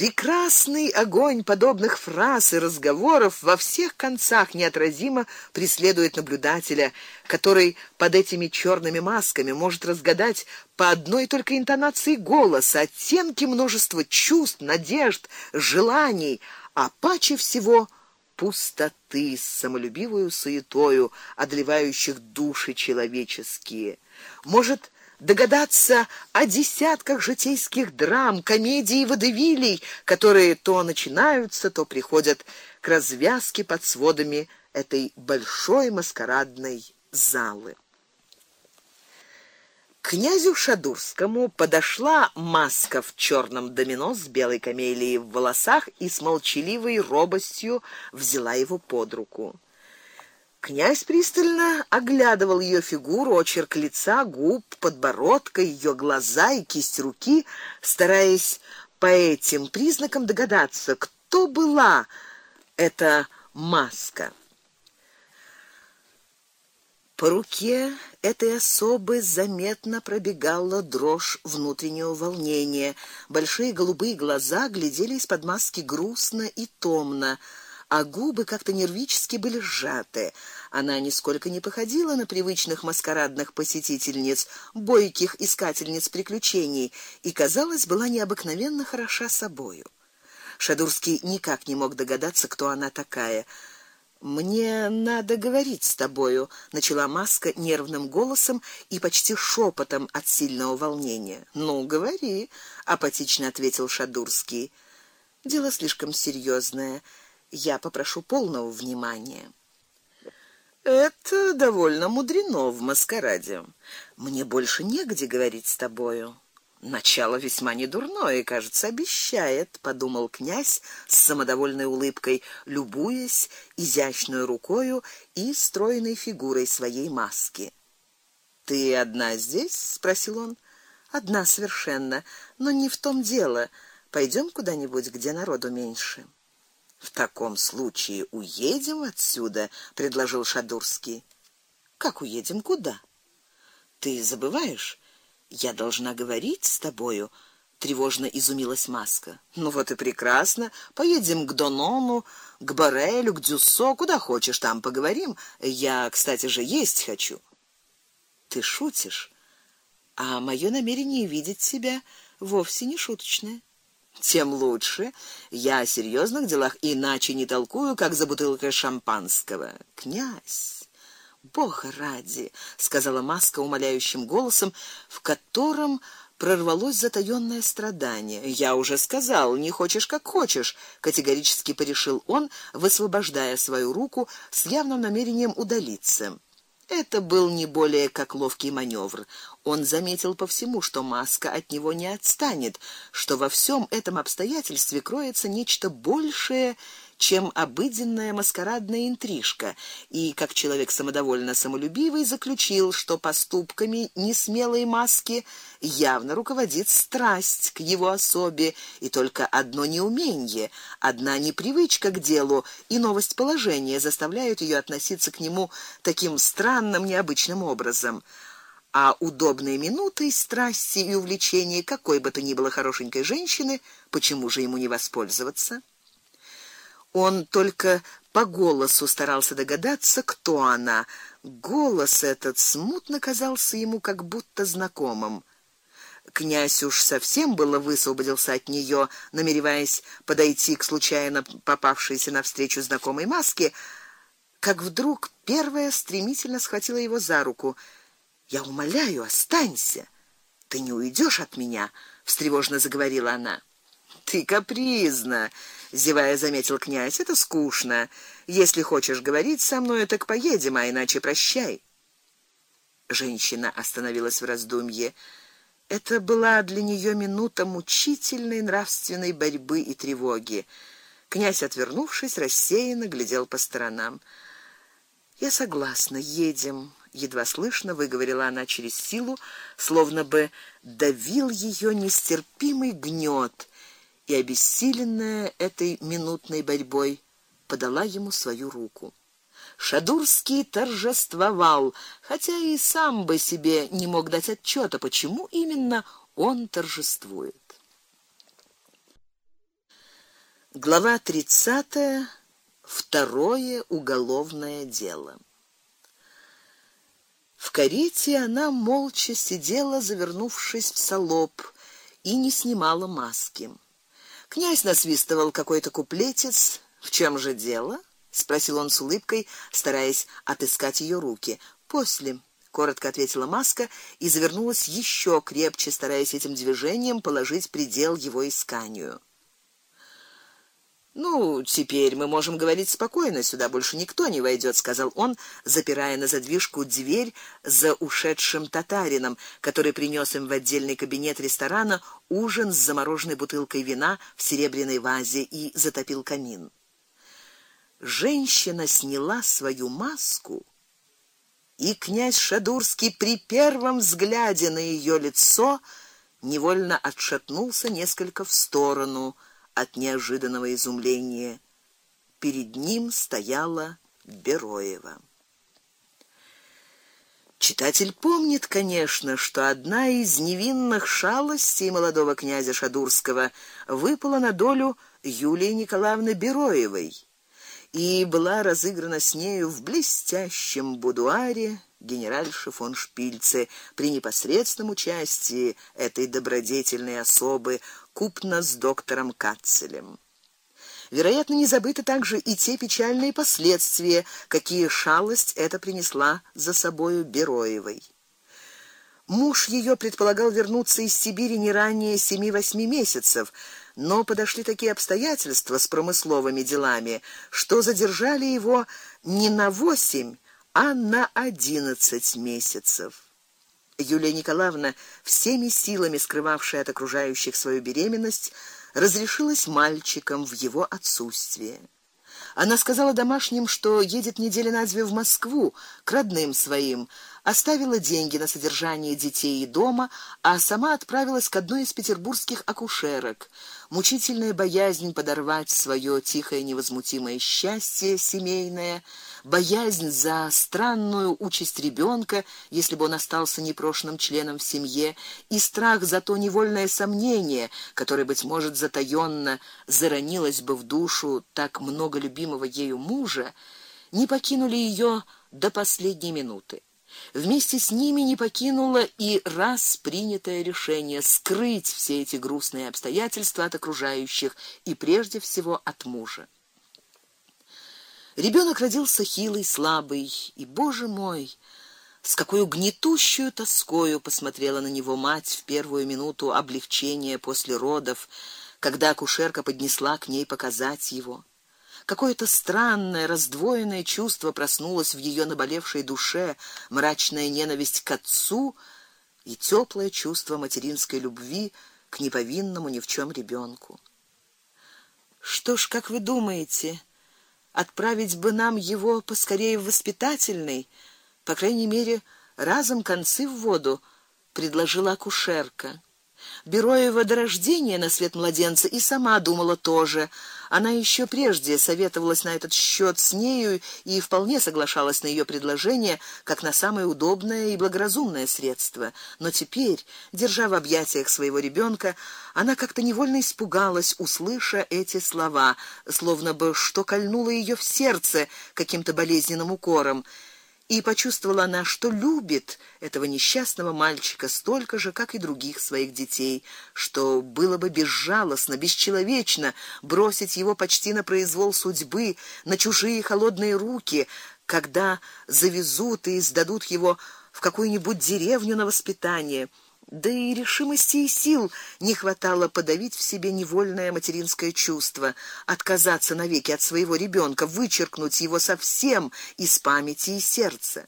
Прекрасный огонь подобных фраз и разговоров во всех концах неотразимо преследует наблюдателя, который под этими черными масками может разгадать по одной только интонации голоса оттенки множества чувств, надежд, желаний, а паче всего пустоты с самолюбивую суетою, одолевающих души человеческие. Может догадаться о десятках житейских драм, комедий и водевилей, которые то начинаются, то приходят к развязке под сводами этой большой маскарадной залы. князю Шадурскому подошла маска в черном домино с белой камелией в волосах и с молчаливой робостью взяла его под руку. Князь пристально оглядывал ее фигуру, очерк лица, губ, подбородка, ее глаза и кисть руки, стараясь по этим признакам догадаться, кто была эта маска. По руке этой особы заметно пробегала дрожь внутреннего волнения. Большие голубые глаза глядели из-под маски грустно и томно а губы как-то нервически были сжаты. Она нисколько не походила на привычных маскарадных посетительниц, бойких искательниц приключений, и казалось, была необыкновенно хороша собою. Шадурский никак не мог догадаться, кто она такая. Мне надо говорить с тобою, начала Маска нервным голосом и почти шепотом от сильного волнения. Ну, говори, апатично ответил Шадурский. Дело слишком серьезное я попрошу полного внимания. Это довольно мудрено в маскараде. Мне больше негде говорить с тобою. Начало весьма недурное кажется, обещает, подумал князь с самодовольной улыбкой, любуясь изящной рукой и стройной фигурой своей маски. Ты одна здесь? спросил он. Одна совершенно, но не в том дело. Пойдем куда-нибудь, где народу меньше. В таком случае уедем отсюда, предложил Шадурский. Как уедем куда? Ты забываешь? Я должна говорить с тобою, тревожно изумилась Маска. Ну вот и прекрасно. Поедем к Донону, к Барелю, к Дюссо, куда хочешь, там поговорим. Я, кстати же, есть хочу. Ты шутишь? А мое намерение видеть себя вовсе не шуточное тем лучше. Я о серьезных делах иначе не толкую, как за бутылкой шампанского. Князь, Бога ради, сказала Маска умоляющим голосом, в котором прорвалось затаённое страдание. Я уже сказал, не хочешь как хочешь, категорически порешил он, высвобождая свою руку с явным намерением удалиться. Это был не более как ловкий маневр. Он заметил по всему, что маска от него не отстанет, что во всем этом обстоятельстве кроется нечто большее, чем обыденная маскарадная интрижка, и как человек самодовольно самолюбивый заключил, что поступками несмелой маски явно руководит страсть к его особе, и только одно неумение, одна непривычка к делу и новость положения заставляют ее относиться к нему таким странным, необычным образом а удобные минуты страсти и увлечения какой бы то ни было хорошенькой женщины, почему же ему не воспользоваться? Он только по голосу старался догадаться, кто она. Голос этот смутно казался ему как будто знакомым. Князь уж совсем было высвободился от нее, намереваясь подойти к случайно попавшейся навстречу знакомой маске, как вдруг первая стремительно схватила его за руку. "Я умоляю, останься. Ты не уйдешь от меня", встревоженно заговорила она. "Ты капризна", зевая заметил князь. Это скучно. Если хочешь говорить со мной, так поедем, а иначе прощай. Женщина остановилась в раздумье. Это была для нее минута мучительной нравственной борьбы и тревоги. Князь, отвернувшись, рассеянно глядел по сторонам. Я согласна, едем, едва слышно выговорила она через силу, словно бы давил ее нестерпимый гнёт и обессиленная этой минутной борьбой подала ему свою руку. Шадурский торжествовал, хотя и сам бы себе не мог дать отчёта, почему именно он торжествует. Глава 30. Второе уголовное дело. В карете она молча сидела, завернувшись в салоп, и не снимала маски. Князь насвистывал какой-то куплетец. В чем же дело? спросил он с улыбкой, стараясь отыскать ее руки. После коротко ответила Маска и завернулась еще крепче, стараясь этим движением положить предел его исканию. Ну, теперь мы можем говорить спокойно, сюда больше никто не войдет, сказал он, запирая на задвижку дверь за ушедшим татарином, который принес им в отдельный кабинет ресторана ужин с замороженной бутылкой вина в серебряной вазе и затопил камин. Женщина сняла свою маску, и князь Шадурский при первом взгляде на ее лицо невольно отшатнулся несколько в сторону от неожиданного изумления. Перед ним стояла Бероева. Читатель помнит, конечно, что одна из невинных шалостей молодого князя Шадурского выпала на долю Юлии Николаевны Бероевой и была разыграна с нею в блестящем будуаре генеральши фон Шпильце при непосредственном участии этой добродетельной особы купно с доктором Катцелем. Вероятно, не забыты также и те печальные последствия, какие шалость эта принесла за собою Бероевой. Муж ее предполагал вернуться из Сибири не ранее семи-восьми месяцев, но подошли такие обстоятельства с промысловыми делами, что задержали его не на восемь, а на одиннадцать месяцев. Юлия Николаевна, всеми силами скрывавшая от окружающих свою беременность, разрешилась мальчиком в его отсутствие. Она сказала домашним, что едет недели на две в Москву к родным своим, оставила деньги на содержание детей и дома, а сама отправилась к одной из петербургских акушерок. Мучительная боязнь подорвать свое тихое невозмутимое счастье семейное боязнь за странную участь ребенка, если бы он остался непрошенным членом в семье, и страх за то невольное сомнение, которое быть может затаённо заронилось бы в душу так много любимого ею мужа, не покинули ее до последней минуты. Вместе с ними не покинуло и раз принятое решение скрыть все эти грустные обстоятельства от окружающих и прежде всего от мужа. Ребенок родился хилый, слабый, и, боже мой, с какой гнетущую тоскою посмотрела на него мать в первую минуту облегчения после родов, когда акушерка поднесла к ней показать его. Какое-то странное, раздвоенное чувство проснулось в ее наболевшей душе, мрачная ненависть к отцу и теплое чувство материнской любви к неповинному ни в чем ребенку. Что ж, как вы думаете, Отправить бы нам его поскорее в воспитательный, по крайней мере, разом концы в воду, предложила акушерка. Бероева до на свет младенца и сама думала тоже. Она еще прежде советовалась на этот счет с нею и вполне соглашалась на ее предложение как на самое удобное и благоразумное средство. Но теперь, держа в объятиях своего ребенка, она как-то невольно испугалась, услыша эти слова, словно бы что кольнуло ее в сердце каким-то болезненным укором и почувствовала она, что любит этого несчастного мальчика столько же, как и других своих детей, что было бы безжалостно, бесчеловечно бросить его почти на произвол судьбы, на чужие холодные руки, когда завезут и сдадут его в какую-нибудь деревню на воспитание да и решимости и сил не хватало подавить в себе невольное материнское чувство, отказаться навеки от своего ребенка, вычеркнуть его совсем из памяти и сердца.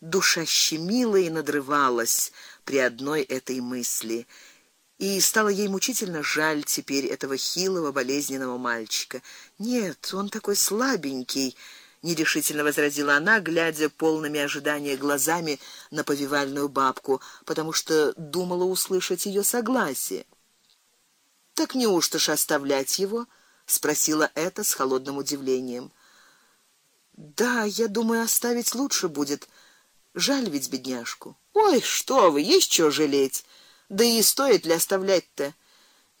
Душа щемила и надрывалась при одной этой мысли, и стало ей мучительно жаль теперь этого хилого болезненного мальчика. Нет, он такой слабенький, нерешительно возразила она, глядя полными ожидания глазами на повивальную бабку, потому что думала услышать ее согласие. Так неужто ж оставлять его? спросила это с холодным удивлением. Да, я думаю, оставить лучше будет. Жаль ведь бедняжку. Ой, что вы, есть что жалеть. Да и стоит ли оставлять-то?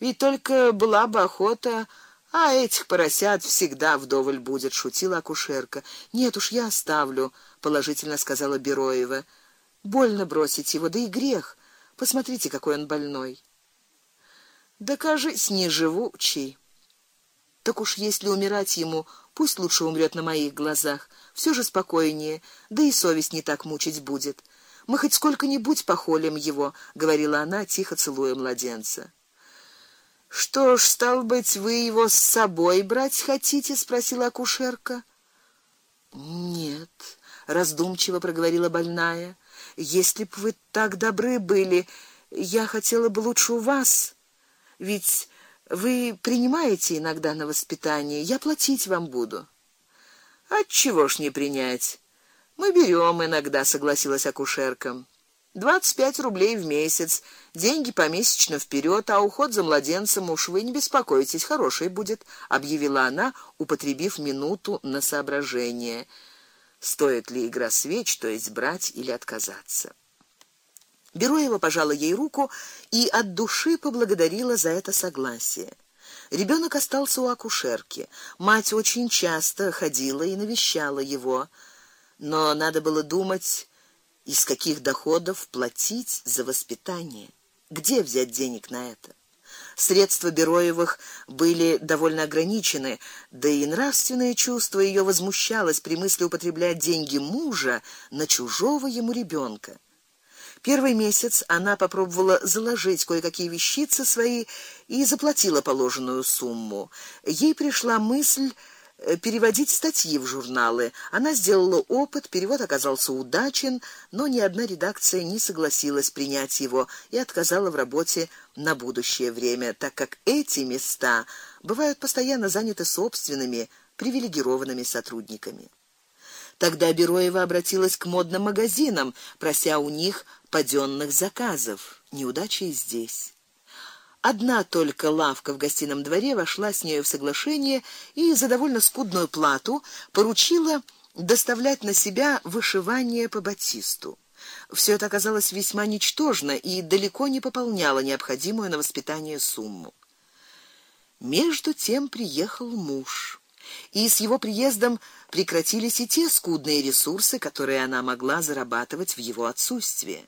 Ведь только была бы охота А этих поросят всегда вдоволь будет, шутила акушерка. Нет уж, я оставлю, положительно сказала Бероева. Больно бросить его, да и грех. Посмотрите, какой он больной. Да кажись, не живучий. Так уж если умирать ему, пусть лучше умрет на моих глазах. Все же спокойнее, да и совесть не так мучить будет. Мы хоть сколько-нибудь похолим его, говорила она, тихо целуя младенца. Что ж, стал быть, вы его с собой брать хотите, спросила акушерка. Нет, раздумчиво проговорила больная. Если б вы так добры были, я хотела бы лучше у вас. Ведь вы принимаете иногда на воспитание, я платить вам буду. От чего ж не принять? Мы берем иногда, согласилась акушерка. Двадцать пять рублей в месяц, деньги помесячно вперед, а уход за младенцем уж вы не беспокойтесь, хороший будет, объявила она, употребив минуту на соображение, стоит ли игра свеч, то есть брать или отказаться. Бероева пожала ей руку и от души поблагодарила за это согласие. Ребенок остался у акушерки. Мать очень часто ходила и навещала его, но надо было думать из каких доходов платить за воспитание? Где взять денег на это? Средства Бероевых были довольно ограничены, да и нравственное чувство ее возмущалось при мысли употреблять деньги мужа на чужого ему ребенка. Первый месяц она попробовала заложить кое-какие вещицы свои и заплатила положенную сумму. Ей пришла мысль переводить статьи в журналы. Она сделала опыт, перевод оказался удачен, но ни одна редакция не согласилась принять его и отказала в работе на будущее время, так как эти места бывают постоянно заняты собственными привилегированными сотрудниками. Тогда Бероева обратилась к модным магазинам, прося у них падённых заказов. Неудача и здесь. Одна только лавка в гостином дворе вошла с нею в соглашение и за довольно скудную плату поручила доставлять на себя вышивание по батисту. Все это оказалось весьма ничтожно и далеко не пополняло необходимую на воспитание сумму. Между тем приехал муж, и с его приездом прекратились и те скудные ресурсы, которые она могла зарабатывать в его отсутствие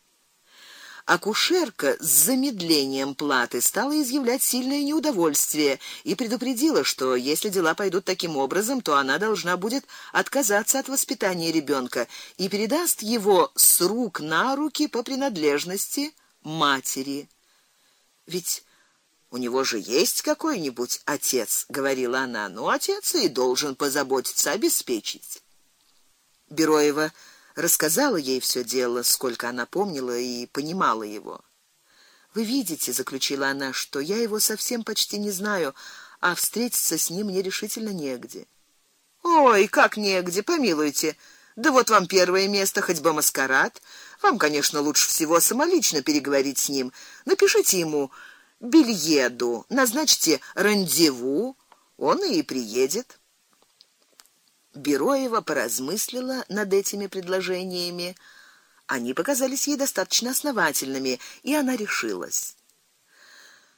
акушерка с замедлением платы стала изъявлять сильное неудовольствие и предупредила, что если дела пойдут таким образом, то она должна будет отказаться от воспитания ребенка и передаст его с рук на руки по принадлежности матери. Ведь у него же есть какой-нибудь отец, говорила она. Ну, отец и должен позаботиться обеспечить. Бероева рассказала ей все дело, сколько она помнила и понимала его. Вы видите, заключила она, что я его совсем почти не знаю, а встретиться с ним мне решительно негде. Ой, как негде, помилуйте. Да вот вам первое место, хоть бы маскарад. Вам, конечно, лучше всего самолично переговорить с ним. Напишите ему бельеду, назначьте рандеву, он и приедет. Бероева поразмыслила над этими предложениями. Они показались ей достаточно основательными, и она решилась.